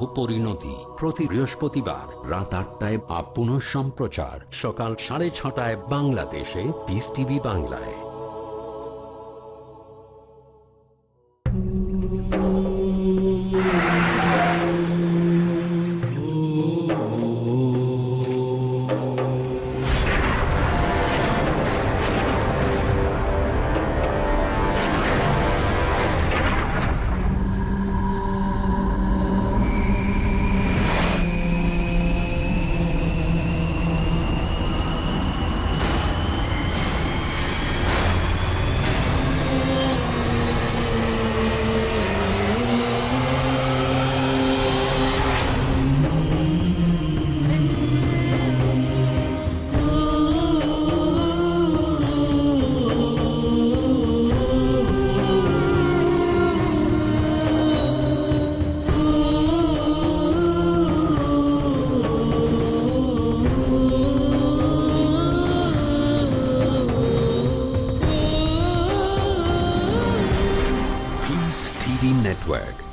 পরিণতি প্রতি বৃহস্পতিবার রাত আটটায় আপ সম্প্রচার সকাল সাড়ে ছটায় বাংলাদেশে বিস টিভি বাংলায়।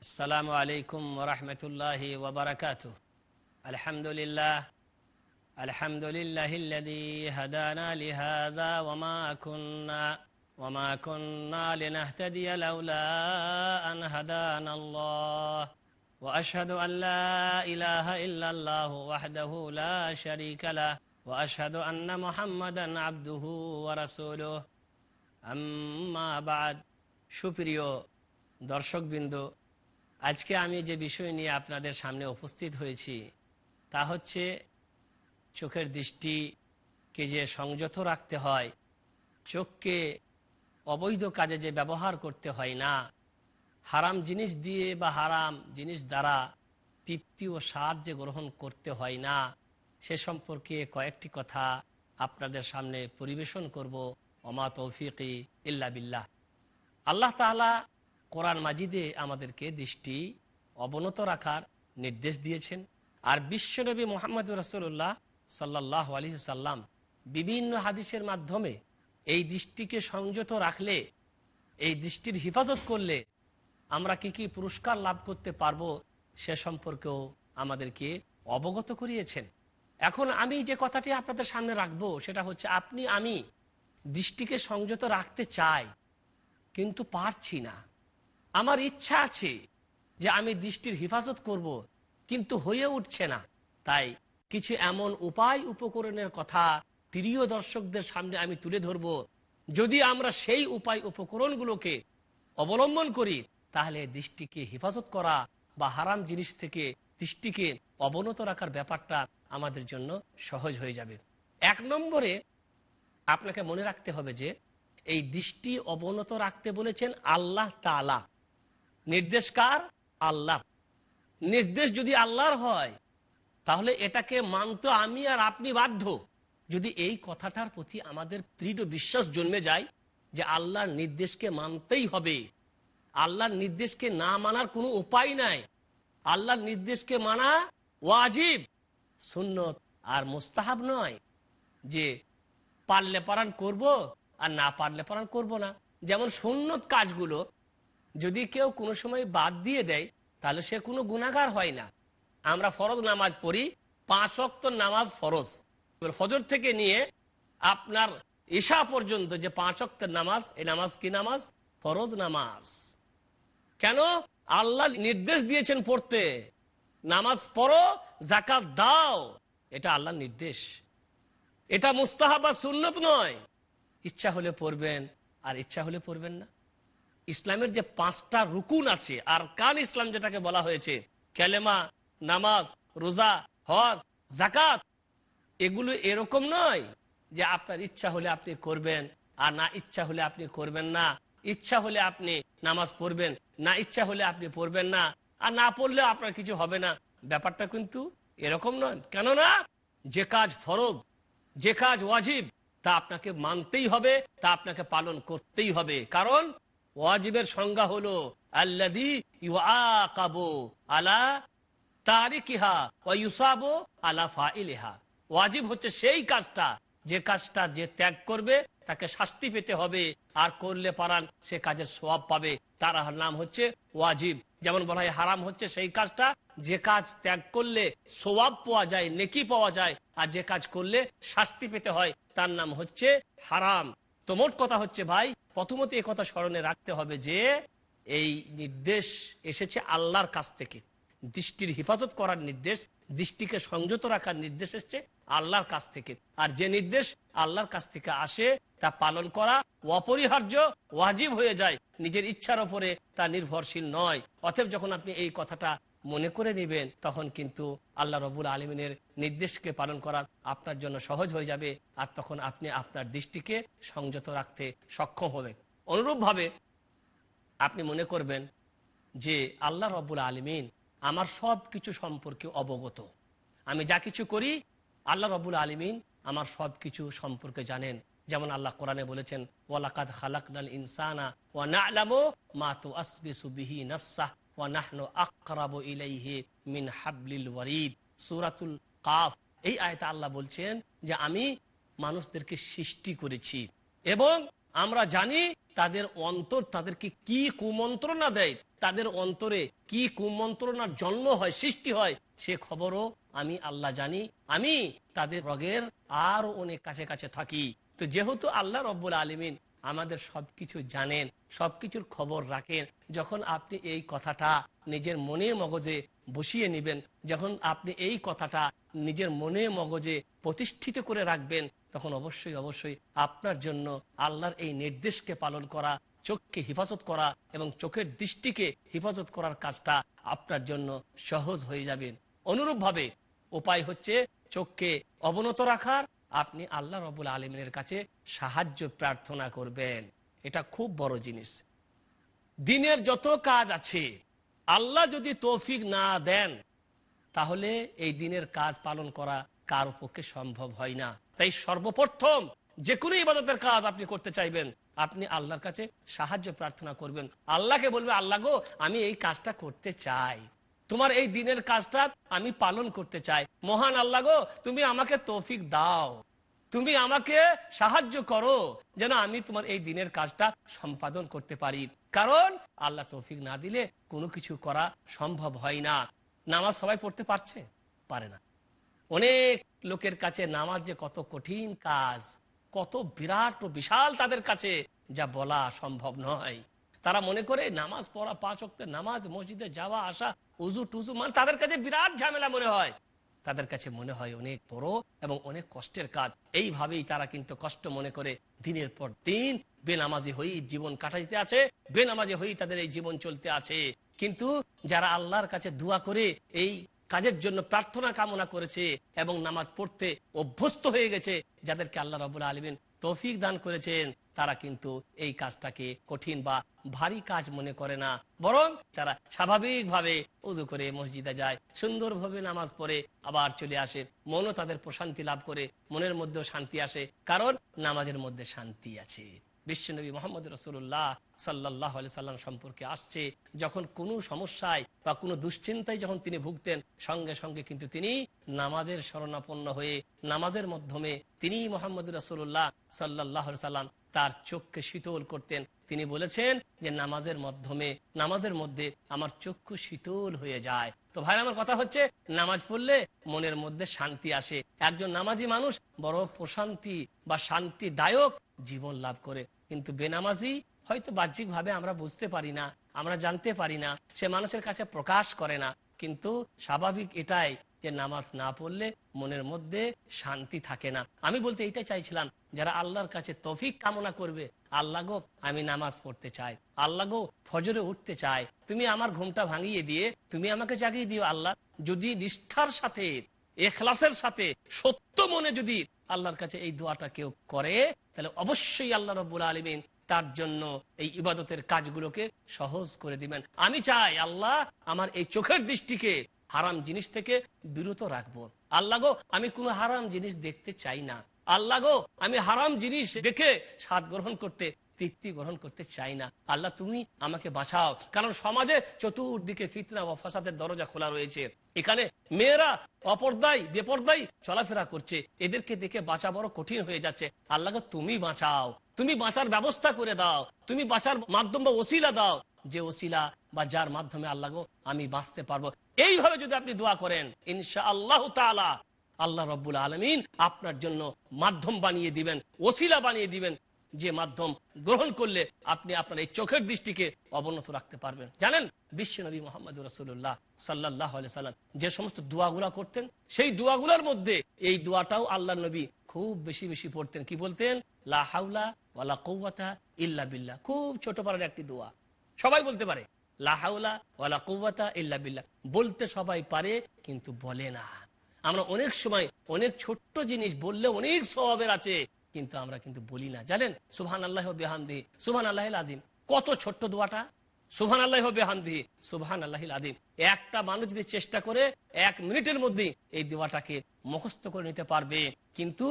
السلام عليكم ورحمة الله وبركاته. الحمد لله الحمد لله الذي هدانا لهذا وما كنا وما كنا لنهتدي لولا أن هدانا الله. وأشهد أن لا إله إلا الله وحده لا شريك له وأشهد أن محمدا عبده ورسوله. أما بعد شبريو درشق بندو আজকে আমি যে বিষয় নিয়ে আপনাদের সামনে উপস্থিত হয়েছি, তা হচ্ছে চোখের দৃষ্টিকে যে সংযত রাখতে হয়, চোখকে অবৈধ কাজে যে ব্যবহার করতে হয় না, হারাম জিনিস দিয়ে বা হারাম জিনিস দ্বারা তৃপ্তি ও স্বাদ যে গ্রহণ করতে হয় না, সে সম্পর্কে কয়েকটি কথা আপনাদের সামনে পরিবেশন করব। অমা তৌফিকি ইল্লা বিল্লাহ। আল্লাহ তাআলা কোরআন মাজিদে আমাদেরকে দৃষ্টি অবনত রাখার নির্দেশ দিয়েছেন। আর বিশ্বনবী মোহাম্মদ রসুল্লাহ সাল্লাহ আলী সাল্লাম বিভিন্ন হাদিসের মাধ্যমে এই দৃষ্টিকে সংযত রাখলে, এই দৃষ্টির হেফাজত করলে আমরা কি কি পুরস্কার লাভ করতে পারব সে সম্পর্কেও আমাদেরকে অবগত করিয়েছেন। এখন আমি যে কথাটি আপনাদের সামনে রাখব সেটা হচ্ছে আপনি, আমি দৃষ্টিকে সংযত রাখতে চাই, কিন্তু পারছি না। আমার ইচ্ছা আছে যে আমি দৃষ্টির হেফাজত করব, কিন্তু হয়ে উঠছে না। তাই কিছু এমন উপায় উপকরণের কথা প্রিয় দর্শকদের সামনে আমি তুলে ধরব। যদি আমরা সেই উপায় উপকরণগুলোকে অবলম্বন করি, তাহলে দৃষ্টিকে হেফাজত করা বা হারাম জিনিস থেকে দৃষ্টিকে অবনত রাখার ব্যাপারটা আমাদের জন্য সহজ হয়ে যাবে। এক নম্বরে আপনাকে মনে রাখতে হবে যে, এই দৃষ্টি অবনত রাখতে বলেছেন আল্লাহ তালা নির্দেশকার আল্লাহ। নির্দেশ যদি আল্লাহর হয়, তাহলে এটাকে মানতে আমি আর আপনি বাধ্য। যদি এই কথাটার প্রতি আমাদের দৃঢ় বিশ্বাস জন্মে যায় যে আল্লাহর নির্দেশকে মানতেই হবে, আল্লাহর নির্দেশকে না মানার কোনো উপায় নাই, আল্লাহর নির্দেশকে মানা ওয়াজিব, সুন্নত আর মোস্তাহাব নয় যে পারলে পারান করব আর না পারলে পারান করব না। যেমন সুন্নত কাজগুলো যদি কেউ কোনো সময় বাদ দিয়ে দেয়, তাহলে সে কোনো গুণাগার হয় না। আমরা ফরজ নামাজ পড়ি, পাঁচ অক্ত নামাজ ফরজ। ফজর থেকে নিয়ে আপনার ঈশা পর্যন্ত যে পাঁচ অক্তের নামাজ, এই নামাজ কি নামাজ? ফরজ নামাজ। কেন? আল্লাহ নির্দেশ দিয়েছেন পড়তে। নামাজ পড়ো জাকাত দাও। এটা আল্লাহর নির্দেশ। এটা মুস্তাহাব সুন্নত নয়। ইচ্ছা হলে পড়বেন, আর ইচ্ছা হলে পড়বেন না। ইসলামের যে পাঁচটা রুকুন আছে আর কান ইসলাম যেটাকে বলা হয়েছে ক্যালেমা নামাজ, রোজা, হজ জাকাত এগুলো এরকম নয় যে আপনার ইচ্ছা হলে আপনি করবেন আর না ইচ্ছা হলে আপনি করবেন না। ইচ্ছা হলে আপনি নামাজ পড়বেন, না ইচ্ছা হলে আপনি পড়বেন না আর না পড়লে আপনার কিছু হবে না। ব্যাপারটা কিন্তু এরকম নয়। কেননা যে কাজ ফরজ, যে কাজ ওয়াজিব, তা আপনাকে মানতেই হবে, তা আপনাকে পালন করতেই হবে। কারণ ওয়াজিবের সংজ্ঞা হলো আল্লাদি ইউআকাবু আলা তারিকিহা ওয়া ইউসাবু আলা ফাইলিহা। ওয়াজিব হচ্ছে সেই কাজটা, যে কাজটা যে ত্যাগ করবে, তাকে শাস্তি পেতে হবে। আর করলে পারান সে কাজের সোয়াব পাবে। তার নাম হচ্ছে ওয়াজিব। যেমন বলা হয়, হারাম হচ্ছে সেই কাজটা, যে কাজ ত্যাগ করলে সোয়াব পাওয়া যায়, নেকি পাওয়া যায়, আর যে কাজ করলে শাস্তি পেতে হয়, তার নাম হচ্ছে হারাম। তো মোট কথা হচ্ছে ভাই, প্রথমত কথা স্মরণে রাখতে হবে যে এই নির্দেশ এসেছে আল্লাহর কাছ থেকে। দৃষ্টির হেফাজত করার নির্দেশ, দৃষ্টিকে সংযত রাখার নির্দেশ এসছে আল্লাহর কাছ থেকে। আর যে নির্দেশ আল্লাহর কাছ থেকে আসে, তা পালন করা অপরিহার্য, ওয়াজিব হয়ে যায়। নিজের ইচ্ছার ওপরে তা নির্ভরশীল নয়। অতএব যখন আপনি এই কথাটা মনে করে নেবেন, তখন কিন্তু আল্লাহ রবুল আলমিনের নির্দেশকে পালন করা আপনার জন্য সহজ হয়ে যাবে আর তখন আপনি আপনার দৃষ্টিকে সংযত রাখতে সক্ষম হবে অনুরূপভাবে আপনি মনে করবেন যে আল্লাহ রব্বুল আলমিন আমার সব কিছু সম্পর্কে অবগত। আমি যা কিছু করি, আল্লাহ রব্বুল আলমিন আমার সব কিছু সম্পর্কে জানেন। যেমন আল্লাহ কোরআনে বলেছেন ওয়ালাকাদ খালাকনাল ইনসানা ওয়া না'লামু মা তুআসবিসু বিহি নাফসাহ। ওয়া নাহনু আকরাবু ইলাইহি মিন হাবলিল ওয়ারিদ। সূরাতুল কাফ। এই আয়তা আল্লাহ বলছেন যে আমি মানুষদেরকে সৃষ্টি করেছি এবং আমরা জানি তাদের অন্তর তাদেরকে কি কুমন্ত্রণা দেয়, তাদের অন্তরে কি কুমন্ত্রণার জন্ম হয়, সৃষ্টি হয়, সে খবরও আমি আল্লাহ জানি। আমি তাদের রগের আরও অনেক কাছে কাছে থাকি। তো যেহেতু আল্লাহ রব্বুল আলমিন আমাদের সবকিছু জানেন, সবকিছুর খবর রাখেন। যখন আপনি এই কথাটা নিজের মনে মগজে বসিয়ে নেবেন, যখন আপনি এই কথাটা নিজের মনে মগজে প্রতিষ্ঠিত করে রাখবেন, তখন অবশ্যই অবশ্যই আপনার জন্য আল্লাহর এই নির্দেশকে পালন করা, চোখকে হেফাজত করা এবং চোখের দৃষ্টিকে হেফাজত করার কাজটা আপনার জন্য সহজ হয়ে যাবে। অনুরূপভাবে উপায় হচ্ছে চোখকে অবনত রাখার আপনি আল্লাহ রবুল আলমিনের কাছে সাহায্য প্রার্থনা করবেন। এটা খুব বড় জিনিস। দিনের যত কাজ আছে, আল্লাহ যদি তৌফিক না দেন, তাহলে এই দিনের কাজ পালন করা কারও পক্ষে সম্ভব হয় না। তাই সর্বপ্রথম যে কোনো ইবাদতের কাজ আপনি করতে চাইবেন, আপনি আল্লাহর কাছে সাহায্য প্রার্থনা করবেন। আল্লাহকে বলবে, আল্লাহ গো, আমি এই কাজটা করতে চাই। তোমার এই দিনের কাজটা আমি পালন করতে চাই। মহান আল্লাহ গো, তুমি আমাকে তৌফিক দাও। তুমি আমাকে সাহায্য করো যেন আমি তোমার এই দিনের কাজটা সম্পাদন করতে পারি। কারণ আল্লাহ তৌফিক না দিলে কোনো কিছু করা সম্ভব হয় না। নামাজ সবাই পড়তে পারছে? পারে না। অনেক লোকের কাছে নামাজ যে কত কঠিন কাজ, কত বিরাট ও বিশাল তাদের কাছে যা বলা সম্ভব নয়। তারা মনে করে নামাজ পড়া, পাঁচ অক্টের নামাজ, মসজিদে যাওয়া, আসা উজু টুজু মানে তাদের কাছে বিরাট ঝামেলা মনে হয়। তাদের কাছে মনে হয় অনেক বড় এবং অনেক কষ্টের কাজ। এইভাবেই তারা কিন্তু কষ্ট মনে করে দিনের পর দিন বেনামাজি হয়েই জীবন কাটাইতে আছে, বেনামাজি হয়েই তাদের এই জীবন চলতে আছে। কিন্তু যারা আল্লাহর কাছে দোয়া করে এই কাজের জন্য প্রার্থনা কামনা করেছে এবং নামাজ পড়তে অভ্যস্ত হয়ে গেছে, যাদেরকে আল্লাহ রবুল্লা আলমিন তৌফিক দান করেছেন, তারা কিন্তু এই কাজটাকে কঠিন বা ভারী কাজ মনে করে না। বরং তারা স্বাভাবিকভাবে উজু করে মসজিদে যায়, সুন্দরভাবে নামাজ পড়ে, আবার চলে আসে। মনও তাদের প্রশান্তি লাভ করে, মনের মধ্যেও শান্তি আসে, কারণ নামাজের মধ্যে শান্তি আছে। বিশ্বনবী মোহাম্মদ রসুল্লাহ সাল্লাহ সাল্লাম সম্পর্কে আসছে, যখন কোনো সমস্যায় বা কোনো দুশ্চিন্তায় যখন তিনি ভুগতেন, সঙ্গে সঙ্গে কিন্তু তিনি নামাজের শরণাপন্ন হয়ে নামাজের মাধ্যমে তিনি মোহাম্মদ রসুল্লাহ সাল্লাহ সাল্লাম তার চোখকে শীতল করতেন। তিনি বলেছেন যে নামাজের মাধ্যমে, নামাজের মধ্যে আমার চক্ষু শীতল হয়ে যায়। তো ভাই আমার কথা হচ্ছে নামাজ পড়লে মনের মধ্যে শান্তি আসে। একজন নামাজি মানুষ বড় প্রশান্তি বা শান্তিদায়ক জীবন লাভ করে। কিন্তু বেনামাজি হয়তো বাহ্যিকভাবে আমরা বুঝতে পারি না, আমরা জানতে পারি না, সে মানুষের কাছে প্রকাশ করে না। কিন্তু স্বাভাবিক এটাই যে নামাজ না পড়লে মনের মধ্যে শান্তি থাকে না। আমি বলতে এইটাই চাইছিলাম, যারা আল্লাহর কাছে তফিক কামনা করবে, আল্লাহ গো, আমি নামাজ পড়তে চাই, আল্লাহ গো, ফজরে উঠতে চাই, তুমি আমার ঘুমটা ভাঙিয়ে দিয়ে, তুমি আমাকে জাগিয়ে দিও আল্লাহ। যদি নিষ্ঠার সাথে, এখলাসের সাথে, সত্য মনে যদি আল্লাহর কাছে এই দোয়াটা কেউ করে, তাহলে অবশ্যই আল্লাহ রব্বুল আলমিন তার জন্য এই ইবাদতের কাজগুলোকে সহজ করে দিবেন। আমি চাই আল্লাহ আমার এই চোখের দৃষ্টিকে হারাম জিনিস থেকে বিরত রাখব। আল্লাহ গো, আমি কোনো হারাম জিনিস দেখতে চাই না। আল্লাহ গো, আমি হারাম জিনিস দেখে স্বাদ গ্রহণ করতে তৃপ্তি গ্রহণ করতে চাই না। আল্লাহ তুমি আমাকে বাঁচাও। কারণ সমাজে চতুর্দিকে ফিতনা ও ফাসাদের দরজা খোলা রয়েছে। এখানে মেয়েরা অপর্দায় বেপর্দায় চলাফেরা করছে। এদেরকে দেখে বাঁচা বড় কঠিন হয়ে যাচ্ছে। আল্লাহ গো, তুমি বাঁচাও। তুমি বাঁচার ব্যবস্থা করে দাও। তুমি বাঁচার মাধ্যম বা ওসিলা দাও। যে ওসিলা বা যার মাধ্যমে আল্লাহ আমি বাঁচতে পারব। এইভাবে যদি আপনি দোয়া করেন ইনশা আল্লাহ আল্লাহ রব্বুল আলমিন আপনার জন্য মাধ্যম বানিয়ে দিবেন ওসিলা বানিয়ে দিবেন। যে মাধ্যম গ্রহণ করলে আপনি আপনার এই চোখের দৃষ্টিকে অবনত রাখতে পারবেন। জানেন, বিশ্ব নবী মোহাম্মদ রসুল্লাহ সাল্লাহ সাল্লাম যে সমস্ত দোয়াগুলা করতেন, সেই দোয়াগুলার মধ্যে এই দোয়াটাও আল্লাহ নবী খুব বেশি বেশি পড়তেন। কি বলতেন? লা হাউলা ওয়ালা কৌয়াতা ইল্লা বিল্লাহ। খুব ছোট পারার একটি দোয়া। সবাই বলতে পারে, লা হাউলা ওয়ালা কৌয়াতা ইল্লা বিল্লাহ। বলতে সবাই পারে, কিন্তু বলে না। আমরা অনেক সময় অনেক ছোট্ট জিনিস বললে অনেক স্বভাবের আছে। কিন্তু আমরা কিন্তু বলি না। জানেন? সুহান আল্লাহ বেহামদি সুহান আল্লাহ আদিম কত ছোট্ট দোয়াটা? সুহান আল্লাহ বেহামদি সুহান আল্লাহ আদিম একটা মানুষ যদি চেষ্টা করে এক মিনিটের মধ্যে এই দোয়াটাকে মুখস্থ করে নিতে পারবে। কিন্তু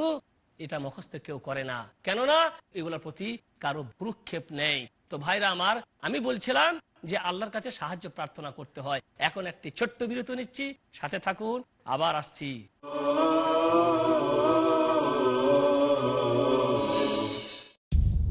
এটা মুখস্থ কেউ করে না। কেননা এগুলোর প্রতি কারও ভ্রুক্ষেপ নেই। তো ভাইরা আমার, আমি বলছিলাম যে আল্লাহর কাছে সাহায্য প্রার্থনা করতে হয়। এখন একটি ছোট্ট বিরতি নিচ্ছি, সাথে থাকুন, আবার আসছি।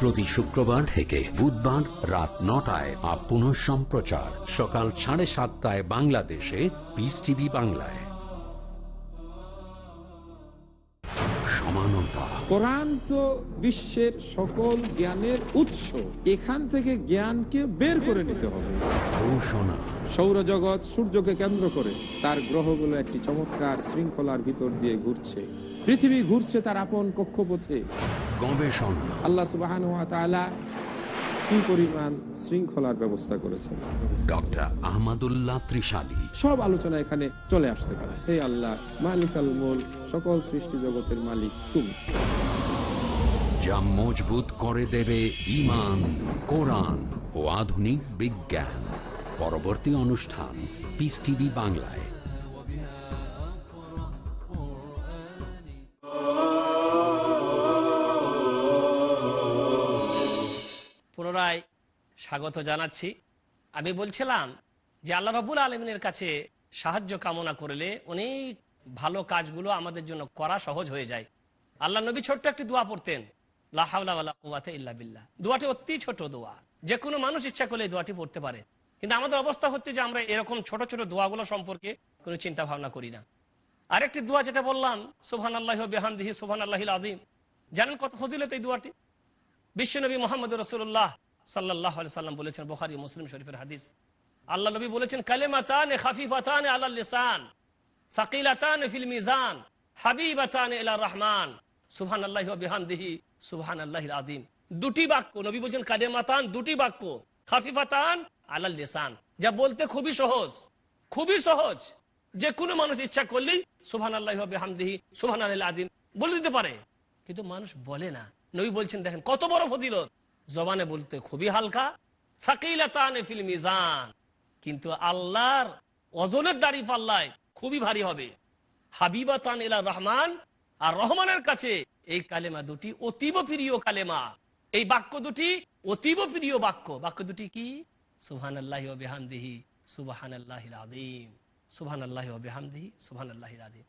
প্রতি শুক্রবার থেকে বুধবার রাত নটায় আর পুনঃ সম্প্রচার। সকাল সাড়ে সাতটায় বাংলাদেশে পিস টিভি বাংলায়। সমানতা। কোরআন তো বিশ্বের সকল জ্ঞানের উৎস। এখান থেকে জ্ঞানকে বের করে নিতে হবে। ঘোষণা। সৌরজগৎ সূর্যকে কেন্দ্র করে তার গ্রহগুলো একটি চমৎকার শৃঙ্খলার ভিতর দিয়ে ঘুরছে। পৃথিবী ঘুরছে তার আপন কক্ষপথে। গবেষণা। আল্লাহ সুবাহ কি পরিমাণ শৃঙ্খলার ব্যবস্থা করেছেন? ডক্টর আহমদুল্লাহ ত্রিশালী। সব আলোচনা এখানে চলে আসতে পারে। হে আল্লাহ মালিক আল মোল সকল সৃষ্টি জগতের মালিক তুমি। যা মজবুত করে দেবে ইমান কোরআন ও আধুনিক বিজ্ঞান। পরবর্তী অনুষ্ঠান পিস টিভি বাংলায়। স্বাগত জানাচ্ছি। আমি বলছিলাম যে আল্লাহ রবুল আলমিনের কাছে সাহায্য কামনা করলে অনেক ভালো কাজগুলো আমাদের জন্য করা সহজ হয়ে যায়। আল্লাহ নবী ছোট্ট একটি দোয়া পড়তেন দোয়াটি অতি ছোট দোয়া, যে কোনো মানুষ ইচ্ছা করলে দোয়াটি পড়তে পারে। কিন্তু আমাদের অবস্থা হচ্ছে যে আমরা এরকম ছোট ছোট দোয়াগুলো সম্পর্কে কোনো চিন্তা ভাবনা করি না। আরেকটি দোয়া যেটা বললাম সুবহান আল্লাহ বেহামদিহি সুবহান আল্লাহিল আদিম জানেন কত ফজিলত এই দোয়াটি? বিশ্বনবী মোহাম্মদ রসুল্লাহ সাল্লাহ সাল্লাম বলেছেন বোখারি মুসলিম শরীফের হাদিস। আল্লাহ নবী বলেছেন, কালেমাতান খাফিফাতান আল্লাহ সাকিলাতান ফিল মিজান, হাবিবাতান ইলা রহমান। সুবহান আল্লাহ বিহামদিহি সুবহান আল্লাহ আদিম দুটি বাক্য, নবী বলছেন কালেমাতান দুটি বাক্য, খাফিফাতান আল্লাহ যা বলতে খুবই সহজ খুবই সহজ। যে কোনো মানুষ ইচ্ছা করলেই সুবহান আল্লাহ বিহামদিহি সুবহান আল্লাহ আদিম বলে দিতে পারে। কিন্তু মানুষ বলে না। নবী বলছেন, দেখেন কত বড় ফজিলত জবানে বলতে খুবই হালকা ফিল মিজান। কিন্তু আল্লাহর ওজনের দাড়ি পাল্লায় খুবই ভারী হবে। হাবিবাতান ইলা রহমান, আর রহমানের কাছে এই কালেমা দুটি অতীব প্রিয় কালেমা। এই বাক্য দুটি অতীব প্রিয় বাক্য। বাক্য দুটি কি? সুহান আল্লাহ বেহামদিহি সুবাহান আল্লাহ আদিম সুহান আল্লাহ বেহামদিহি সুহান আল্লাহ আদিম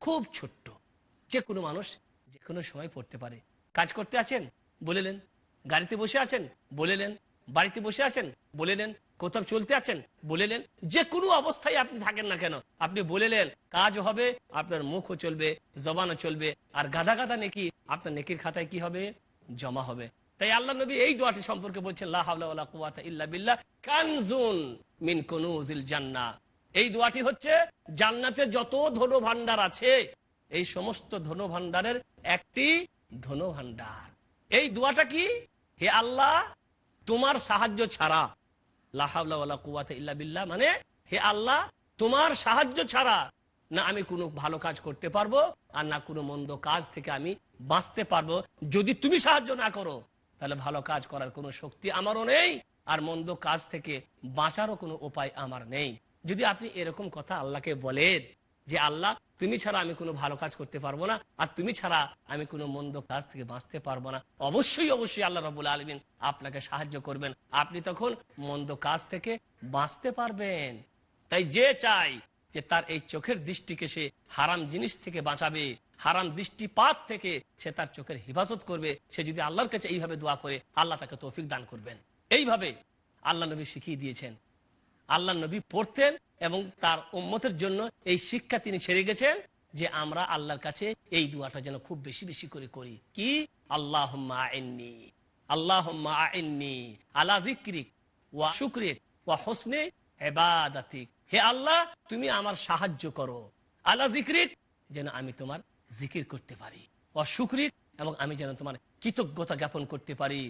খুব ছোট্ট, যে কোনো মানুষ যে কোনো সময় পড়তে পারে। কাজ করতে আছেন? বলেলেন গাড়িতে বসে আছেন বলেলেন বাড়িতে বসে আছেন বলেলেন কোথাও চলতে আছেন বলেলেন যে কোনো অবস্থায় আপনি থাকেন না কেন, আপনি বলেলেন কাজ হবে, আপনার মুখও চলবে, জবানও চলবে, আর গাদা গাদা নেকি, আপনার নেকির খাতায় কি হবে? জমা হবে। তাই আল্লাহ নবী এই দোয়াটি সম্পর্কে বলছেন ইল্লা কানজুন মিন জান্নাহ এই দোয়াটি হচ্ছে, জান্নাতে যত ধন ভান্ডার আছে, এই সমস্ত ধন ভান্ডারের একটি ধন ভান্ডার এই দোয়াটা কি? হে আল্লাহ, তোমার সাহায্য ছাড়া। লাহাউলা কুয়াতে ইল্লা বিল্লাহ মানে হে আল্লাহ, তোমার সাহায্য ছাড়া না আমি কোনো ভালো কাজ করতে পারব আর না কোনো মন্দ কাজ থেকে আমি বাঁচতে পারব। যদি তুমি সাহায্য না করো, তাহলে ভালো কাজ করার কোনো শক্তি আমারও নেই আর মন্দ কাজ থেকে বাঁচারও কোনো উপায় আমার নেই। যদি আপনি এরকম কথা আল্লাহকে বলেন যে আল্লাহ, তুমি ছাড়া আমি কোনো ভালো কাজ করতে পারব না, আর তুমি ছাড়া আমি কোনো মন্দ কাজ থেকে বাঁচতে পারব না। অবশ্যই অবশ্যই আল্লাহ রবুল আলমিন আপনাকে সাহায্য করবেন। আপনি তখন মন্দ কাজ থেকে বাঁচতে পারবেন। তাই যে চাই যে তার এই চোখের দৃষ্টিকে সে হারাম জিনিস থেকে বাঁচাবে, হারাম দৃষ্টিপাত থেকে সে তার চোখের হেফাজত করবে। সে যদি আল্লাহর কাছে এইভাবে দোয়া করে, আল্লাহ তাকে তৌফিক দান করবেন। এইভাবে আল্লাহ নবী শিখিয়ে দিয়েছেন। আল্লাহ নবী পড়তেন এবং তার উম্মতের জন্য এই শিক্ষা তিনি ছেড়ে গেছেন যে আমরা আল্লাহর কাছে এই দোয়াটা যেন খুব বেশি বেশি করে করি। কি? আল্লাহ আল্লাহ আইননি আলা দিক্রিক ওয়া শুক্রিক ওয়া হোসনে হে আল্লাহ, তুমি আমার সাহায্য করো। আল্লাহ দিক্রিক যেন আমি তোমার জিকির করতে পারি। ও শুক্রিক, এবং আমি যেন তোমার কৃতজ্ঞতা জ্ঞাপন করতে পারি।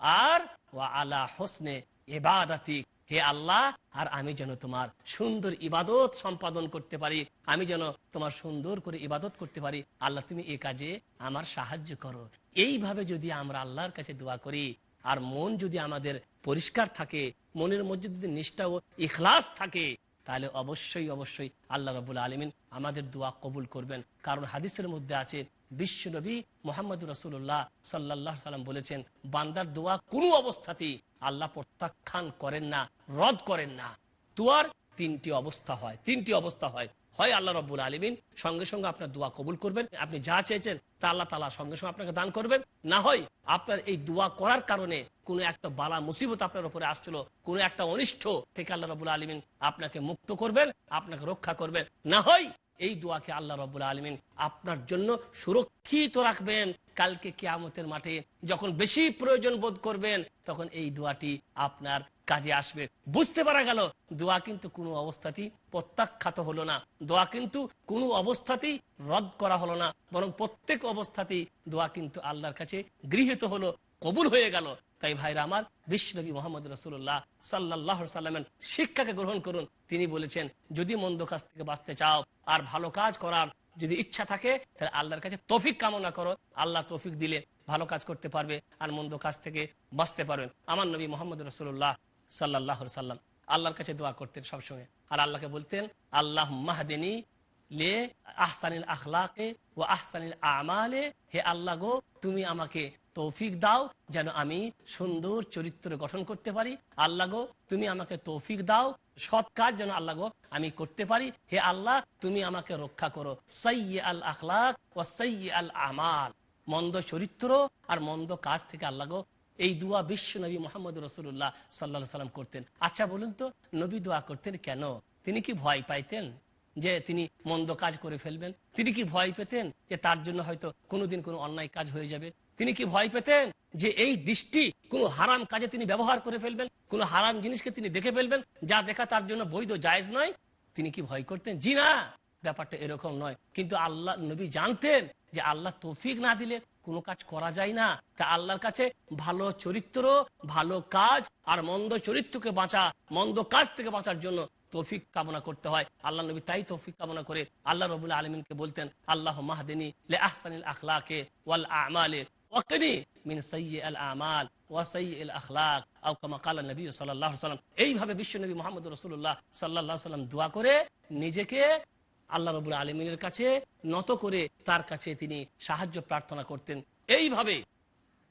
আর ওয়া আলা হোসনে এবাদাতিক হে আল্লাহ, আর আমি যেন তোমার সুন্দর ইবাদত সম্পাদন করতে পারি, আমি যেন তোমার সুন্দর করে ইবাদত করতে পারি, আল্লাহ তুমি এ কাজে আমার সাহায্য করো। এইভাবে যদি আমরা আল্লাহর কাছে দোয়া করি, আর মন যদি আমাদের পরিষ্কার থাকে, মনের মধ্যে যদি নিষ্ঠা ও ইখলাস থাকে, তাহলে অবশ্যই অবশ্যই আল্লাহ রবুল আলমিন আমাদের দোয়া কবুল করবেন। কারণ হাদিসের মধ্যে আছে, বিশ্বনবী মোহাম্মদ রসুল্লাহ সাল্লাহ সাল্লাম বলেছেন, বান্দার দোয়া কোনো অবস্থাতেই আল্লাহ প্রত্যাখ্যান করেন না, রদ করেন না। দোয়ার তিনটি অবস্থা হয়, তিনটি অবস্থা হয়। হয় আল্লাহ রব্বুল আলমিন সঙ্গে সঙ্গে আপনার দোয়া কবুল করবেন, আপনি যা চেয়েছেন তা আল্লাহ তালা সঙ্গে সঙ্গে আপনাকে দান করবেন। না হয় আপনার এই দোয়া করার কারণে কোনো একটা বালা মুসিবত আপনার উপরে আসছিল, কোনো একটা অনিষ্ট থেকে আল্লাহ রবুল আলমিন আপনাকে মুক্ত করবেন, আপনাকে রক্ষা করবেন। না হয় এই দোয়াকে আল্লাহ রবুল আলমিন আপনার জন্য সুরক্ষিত রাখবেন। কালকে কেয়ামতের মাঠে যখন বেশি প্রয়োজন বোধ করবেন, তখন এই দোয়াটি আপনার কাজে আসবে। বুঝতে পারা গেল, দোয়া কিন্তু কোনো অবস্থাতেই প্রত্যাখ্যাত হলো না। দোয়া কিন্তু কোনো অবস্থাতেই রদ করা হলো না, বরং প্রত্যেক অবস্থাতেই দোয়া কিন্তু আল্লাহর কাছে গৃহীত হলো, কবুল হয়ে গেল। তাই ভাইরা আমার বিশ্বনবী মোহাম্মদ রসুল্লাহ সাল্লাহ সাল্লামের শিক্ষাকে গ্রহণ করুন। তিনি বলেছেন, যদি মন্দ কাজ থেকে বাঁচতে চাও আর ভালো কাজ করার যদি ইচ্ছা থাকে, তাহলে আল্লাহর কাছে তফিক কামনা করো। আল্লাহ তফিক দিলে ভালো কাজ করতে পারবে আর মন্দ কাজ থেকে বাঁচতে পারবেন আমার নবী মোহাম্মদ রসুল্লাহ সাল্লাহ সাল্লাম আল্লাহর কাছে দোয়া করতেন সবসময়। আর আল্লাহকে বলতেন আল্লাহ মাহদিনী লে আহসানিল আখলাকে ও আহসানিল আমালে। হে আল্লাহ গো, তুমি আমাকে তৌফিক দাও যেন আমি সুন্দর চরিত্র গঠন করতে পারি। আল্লাহ গো, তুমি আমাকে তৌফিক দাও। সৎ কাজ যেন আল্লাহ গো, আমি করতে পারি। হে আল্লাহ, তুমি আমাকে রক্ষা করো। সাইয়ে আল আখলাক ও সাইয়ে আল আমাল। মন্দ চরিত্র আর মন্দ কাজ থেকে আল্লাহ গো, এই দুয়া বিশ্ব নবী মোহাম্মদ রসুল্লাহ সাল্লা সাল্লাম করতেন। আচ্ছা বলুন তো, নবী দোয়া করতেন কেন? তিনি কি ভয় পাইতেন যে তিনি মন্দ কাজ করে ফেলবেন? তিনি কি ভয় পেতেন যে তার জন্য হয়তো কোনোদিন কোনো অন্যায় কাজ হয়ে যাবে? তিনি কি ভয় পেতেন যে এই দৃষ্টি কোনো হারাম কাজে তিনি ব্যবহার করে ফেলবেন? কোনো হারাম জিনিসকে তিনি দেখে ফেলবেন? যা দেখা তার জন্য বৈধ, জায়েজ নয়। তিনি কি ভয় করতেন? জি না, ব্যাপারটা এরকম নয়। কিন্তু আল্লাহ, নবী জানতেন যে আল্লাহ তৌফিক না দিলে কোনো কাজ করা যায় না। তা আল্লাহর কাছে ভালো চরিত্র, ভালো কাজ আর মন্দ চরিত্রকে বাঁচা, মন্দ কাজ থেকে বাঁচার জন্য তৌফিক কামনা করতে হয়। আল্লাহ নবী তাই তৌফিক কামনা করে আল্লাহ রবুল্লা আলমিনকে বলতেন, আল্লাহ মাহদিনী আহসানিল আখলাকে ওয়াল আমালে এইভাবে বিশ্ব নবী মুহাম্মদ রাসূলুল্লাহ সাল্লাল্লাহু সাল্লাম দোয়া করে নিজেকে আল্লাহ রবুল আলমিনের কাছে নত করে তার কাছে তিনি সাহায্য প্রার্থনা করতেন। এইভাবে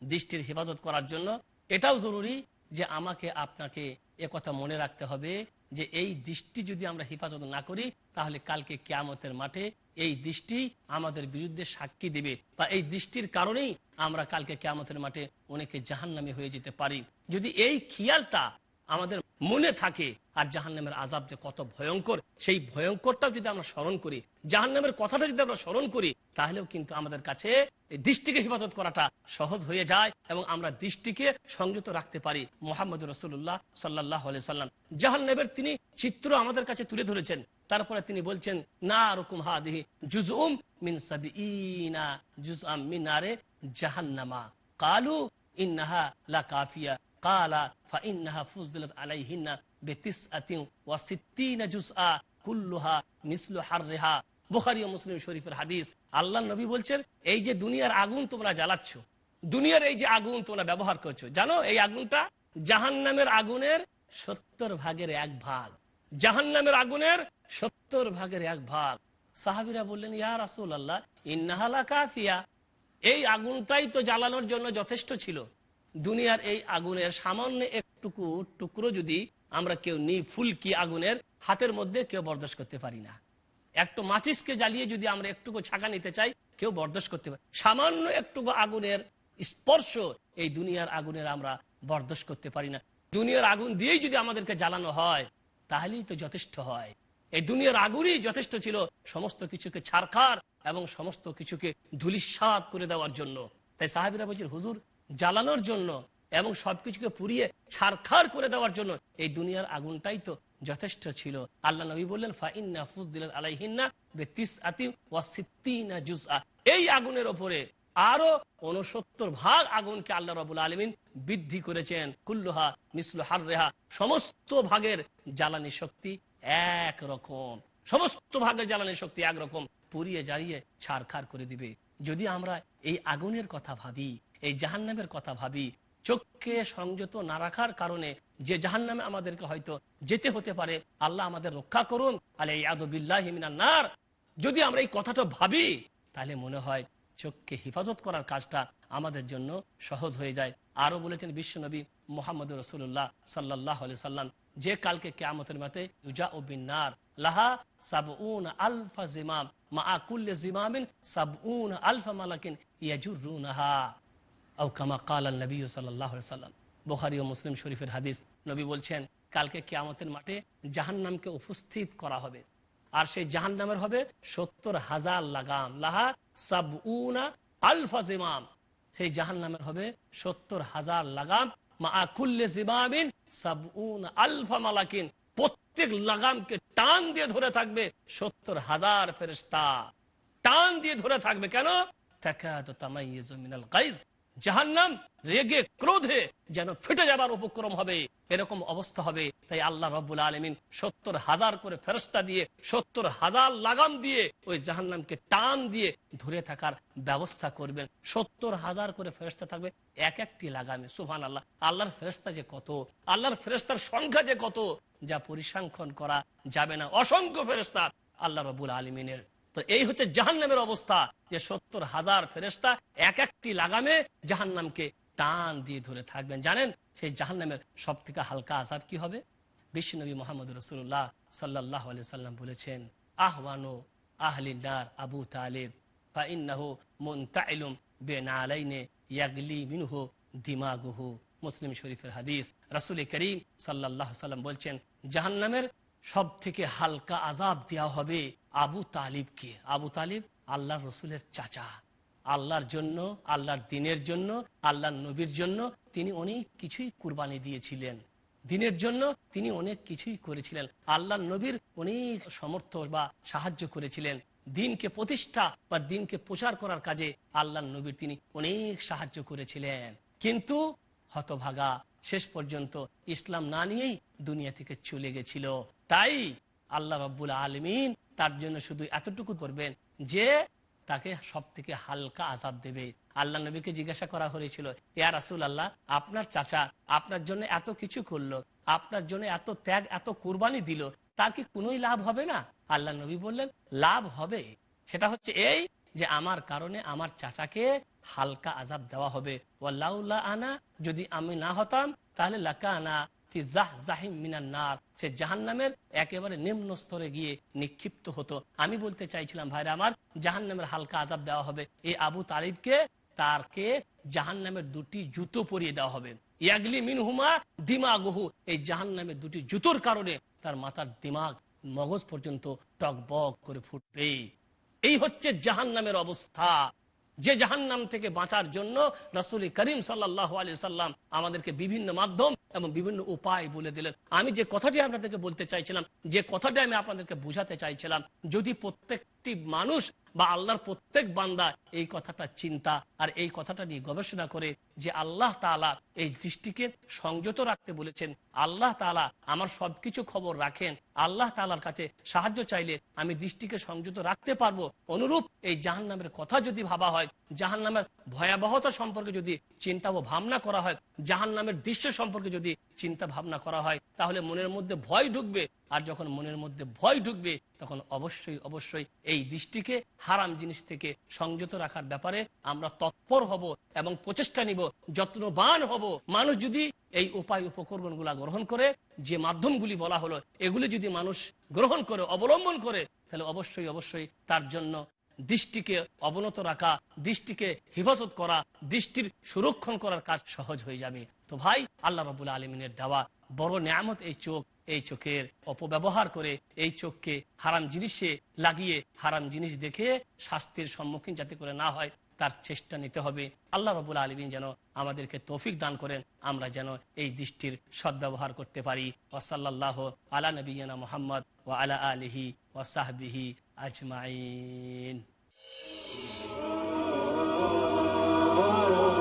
দৃষ্টির হেফাজত করার জন্য এটাও জরুরি যে আমাকে আপনাকে কথা মনে রাখতে হবে যে এই দৃষ্টি যদি আমরা হেফাজত না করি তাহলে কালকে কেয়ামতের মাঠে এই দৃষ্টি আমাদের বিরুদ্ধে সাক্ষী দেবে বা এই দৃষ্টির কারণেই আমরা কালকে কেয়ামতের মাঠে অনেকে জাহান্নামী হয়ে যেতে পারি। যদি এই খিয়ালটা আমাদের মনে থাকে। আর জাহান্নামের আজাব যে কত ভয়ঙ্কর, সেই ভয়ঙ্করটাও যদি আমরা স্মরণ করি, জাহান্নামের কথাটা যদি আমরা স্মরণ করি, তাহলেও কিন্তু আমাদের কাছে দৃষ্টিকে হিফাজত করাটা সহজ হয়ে যায় এবং আমরা দৃষ্টিকে সংযত রাখতে পারি। মোহাম্মদ রসুল্লাহ সাল্লাহ সাল্লাম জাহান্নামের তিনি চিত্র আমাদের কাছে তুলে ধরেছেন। তারপরে তিনি বলছেন না রকম হাদিহি জুজউম মিন সাবিনা জুজআম মিনারে জাহান্নামা। কালু ইন্নাহা লা কাফিয়া কালা ব্যবহার করছ, জানো এই আগুনটা জাহান্নামের আগুনের সত্তর ভাগের এক ভাগ। জাহান্নামের আগুনের সত্তর ভাগের এক ভাগ। সাহাবিরা বললেন, ইয়া রাসুল আল্লাহ ইন্নাহালা কাফিয়া এই আগুনটাই তো জ্বালানোর জন্য যথেষ্ট ছিল। দুনিয়ার এই আগুনের সামান্য একটুকু টুকরো যদি আমরা কেউ নিই ফুলকি আগুনের, হাতের মধ্যে কেউ বরদাস্ত করতে পারি না। একটু মাচিসকে জ্বালিয়ে যদি আমরা একটুকু ছাকা নিতে চাই, কেউ বরদাস্ত করতে পারি সামান্য একটুকু আগুনের স্পর্শ এই দুনিয়ার আগুনের আমরা বরদাস্ত করতে পারি না। দুনিয়ার আগুন দিয়েই যদি আমাদেরকে জ্বালানো হয়, তাহলেই তো যথেষ্ট হয়। এই দুনিয়ার আগুনই যথেষ্ট ছিল সমস্ত কিছুকে ছারখার এবং সমস্ত কিছুকে ধুলিস্বাদ করে দেওয়ার জন্য। তাই সাহাবিরা বলছেন, হুজুর জ্বালানোর জন্য এবং সবকিছুকে পুড়িয়ে ছারখার করে দেওয়ার জন্য এই দুনিয়ার আগুনটাই তো যথেষ্ট ছিল। আল্লাহ নবী বললেন, ফাইন্না ফুজদিল আলাইহিন্না বেতিস আতি ওয়াসিত্তিনা জুজআ। এই আগুনের ওপরে আরও উনসত্তর ভাগ আগুনকে আল্লাহ রবুল আলমিন বৃদ্ধি করেছেন। কুল্লুহা মিসলু হাররেহা, সমস্ত ভাগের জ্বালানি শক্তি এক রকম সমস্ত ভাগের জ্বালানি শক্তি একরকম। পুড়িয়ে জ্বালিয়ে ছারখার করে দিবে। যদি আমরা এই আগুনের কথা ভাবি এই জাহান্নামের কথা ভাবি। চোখকে সংযত না রাখার কারণে যে জাহান্নামে আমাদেরকে হয়তো যেতে হতে পারে, আল্লাহ আমাদের রক্ষা করুন। আলে ইয়াদবিল্লাহ নার। যদি আমরা এই কথাটা ভাবি, তাহলে মনে হয় চোখকে হেফাজত করার কাজটা আমাদের জন্য সহজ হয়ে যায়। আরও বলেছেন বিশ্বনবী মোহাম্মদ রসুল্লাহ সাল্লাহ সাল্লাম যে কালকে কেয়ামতের মাতে ইউজা ও বিনার লাহা সাবউন আলফা জিমাম মা আকুল্লে জিমামিন সাবউন আলফা মালাকিন ইয়াজুরুনাহা। কাল নবী সাল্লাহ সাল্লাম। বোখারি ও মুসলিম শরীফের হাদিস নবী বলছেন, কালকে কেয়ামতের মাঠে জাহান্নামকে উপস্থিত করা হবে। আর সেই জাহান্নামের হবে সত্তর হাজার লাগাম, লাহা সাবউনা আলফা জিমাম। সেই জাহান্নামের হবে সত্তর হাজার লাগাম মা আকুল্লে আলফা মালাকিন। প্রত্যেক লাগামকে টান দিয়ে ধরে থাকবে সত্তর হাজার ফেরেস্তা টান দিয়ে ধরে থাকবে কেন? তাকাতু তামাইয়িজু মিনাল জাহান্নাম রেগে ক্রোধে যেন ফেটে যাবার উপক্রম হবে, এরকম অবস্থা হবে। তাই আল্লাহ রব্বুল আলমিন সত্তর হাজার করে ফেরস্তা দিয়ে, সত্তর হাজার লাগাম দিয়ে ওই জাহান্নামকে টান দিয়ে ধরে থাকার ব্যবস্থা করবেন। সত্তর হাজার করে ফেরস্তা থাকবে, এক একটি লাগামে সুহান আল্লাহ আল্লাহর ফেরস্তা যে কত, আল্লাহর ফেরস্তার সংখ্যা যে কত, যা পরিসংখ্যান করা যাবে না। অসংখ্য ফেরস্তা আল্লাহ রবুল আলমিনের তো এই হচ্ছে জাহান্নামের অবস্থা যে সত্তর হাজার ফেরেস্তা এক একটি লাগামে জাহান্নামকে টান দিয়ে ধরে থাকবেন। জানেন, সেই জাহান্নামের সব থেকে হালকা আজাব কি হবে? বিশ্বনবী মোহাম্মদ রসুল্লাহ সাল্লাহ সাল্লাম বলেছেন, আহওয়ানো আহলিনার আবু তালেব মুসলিম শরীফের হাদিস, রাসুল করিম সাল্লাহ সাল্লাম বলছেন, জাহান্নামের সব থেকে হালকা আজাব দেওয়া হবে আবু তালিবকে। আবু তালিব আল্লাহর রসুলের চাচা। আল্লাহর জন্য, আল্লাহর দিনের জন্য, আল্লাহর নবীর জন্য তিনি অনেক কিছুই কুরবানি দিয়েছিলেন। দিনের জন্য তিনি অনেক কিছুই করেছিলেন। আল্লাহর নবীর অনেক সমর্থ বা সাহায্য করেছিলেন। দিনকে প্রতিষ্ঠা বা দিনকে প্রচার করার কাজে আল্লাহর নবীর তিনি অনেক সাহায্য করেছিলেন। কিন্তু হতভাগা শেষ পর্যন্ত ইসলাম না নিয়েই দুনিয়া থেকে চলে গেছিল। তাই আল্লাহ রব্বুল আলমিন তার জন্য শুধু এতটুকু করবেন যে তাকে সব থেকে হালকা আজাব দেবে। আল্লাহ নবীকে জিজ্ঞাসা করা হয়েছিল, ইয়া রাসুল আল্লাহ আপনার চাচা আপনার জন্য এত কিছু করল, আপনার জন্য এত ত্যাগ, এত কোরবানি দিল, তার কি কোনোই লাভ হবে না? আল্লাহ নবী বললেন, লাভ হবে। সেটা হচ্ছে এই যে আমার কারণে আমার চাচাকে হালকা আজাব দেওয়া হবে। আনা, যদি আমি না হতাম, তাহলে লাকা আনা জাহান্নামের নিক্ষিপ্ত হতো। আমি বলতে চাইছিলাম আমার, জাহান্নামের হালকা আজাব দেওয়া হবে। এই আবু তারকে দুটি জুতো পরিয়ে দেওয়া হবে। ইয়াগলি মিনহুমা দিমাগহু, এই জাহান নামের দুটি জুতোর কারণে তার মাথার দিমাগ মগজ পর্যন্ত টকবক করে ফুটবে এই হচ্ছে জাহান নামের অবস্থা। যে জাহান্নাম থেকে বাঁচার জন্য রসুল করিম সাল্লাহ আলী সাল্লাম আমাদেরকে বিভিন্ন মাধ্যম এবং বিভিন্ন উপায় বলে দিলেন। আমি যে কথাটি আপনাদেরকে বলতে চাইছিলাম, যে কথাটি আমি আপনাদেরকে বুঝাতে চাইছিলাম, যদি প্রত্যেকটি মানুষ বা আল্লাহর প্রত্যেক বান্দা এই কথাটা চিন্তা আর এই কথাটা নিয়ে গবেষণা করে যে আল্লাহ তালা এই দৃষ্টিকে সংযত রাখতে বলেছেন। আল্লাহ তালা আমার সবকিছু খবর রাখেন। আল্লাহ তালার কাছে সাহায্য চাইলে আমি দৃষ্টিকে সংযত রাখতে পারব। অনুরূপ এই জাহান নামের কথা যদি ভাবা হয় জাহান নামের ভয়াবহতা সম্পর্কে যদি চিন্তা ও ভাবনা করা হয় জাহান নামের দৃশ্য সম্পর্কে যদি চিন্তা ভাবনা করা হয়, তাহলে মনের মধ্যে ভয় ঢুকবে। আর যখন মনের মধ্যে ভয় ঢুকবে, তখন অবশ্যই অবশ্যই এই দৃষ্টিকে হারাম জিনিস থেকে সংযত রাখার ব্যাপারে আমরা তৎপর হব এবং প্রচেষ্টা নিব, যত্নবান হব। মানুষ যদি এই উপায় উপকরণগুলা গ্রহণ করে, যে মাধ্যমগুলি বলা হলো, এগুলি যদি মানুষ গ্রহণ করে, অবলম্বন করে, তাহলে অবশ্যই অবশ্যই তার জন্য দৃষ্টিকে অবনত রাখা, দৃষ্টিকে হেফাজত করা, দৃষ্টির সুরক্ষণ করার কাজ সহজ হয়ে যাবে। তো ভাই, আল্লাহ রবুল আলমিনের দেওয়া বড় নিয়ামত এই চোখ, এই চোখের অপব্যবহার করে, এই চোখকে হারাম জিনিসে লাগিয়ে, হারাম জিনিস দেখে শাস্তির সম্মুখীন যাতে করে না হয় তার চেষ্টা নিতে হবে। আল্লাহ রবুল আলমিন যেন আমাদেরকে তৌফিক দান করেন, আমরা যেন এই দৃষ্টির সদ্ব্যবহার করতে পারি। ওসাল্লাহ আলা নবীনা মোহাম্মদ ও আলা আলহি ওসাহবিহি আজমাইন। ফিল্টার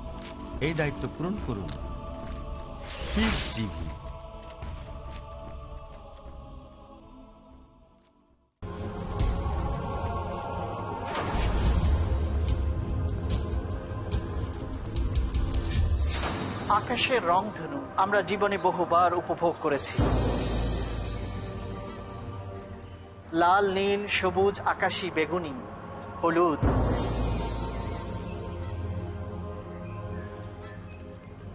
এই দায়িত্ব পূরণ করুন। আকাশের রংধনু আমরা জীবনে বহুবার উপভোগ করেছি। লাল, নীল, সবুজ, আকাশি, বেগুনি, হলুদ।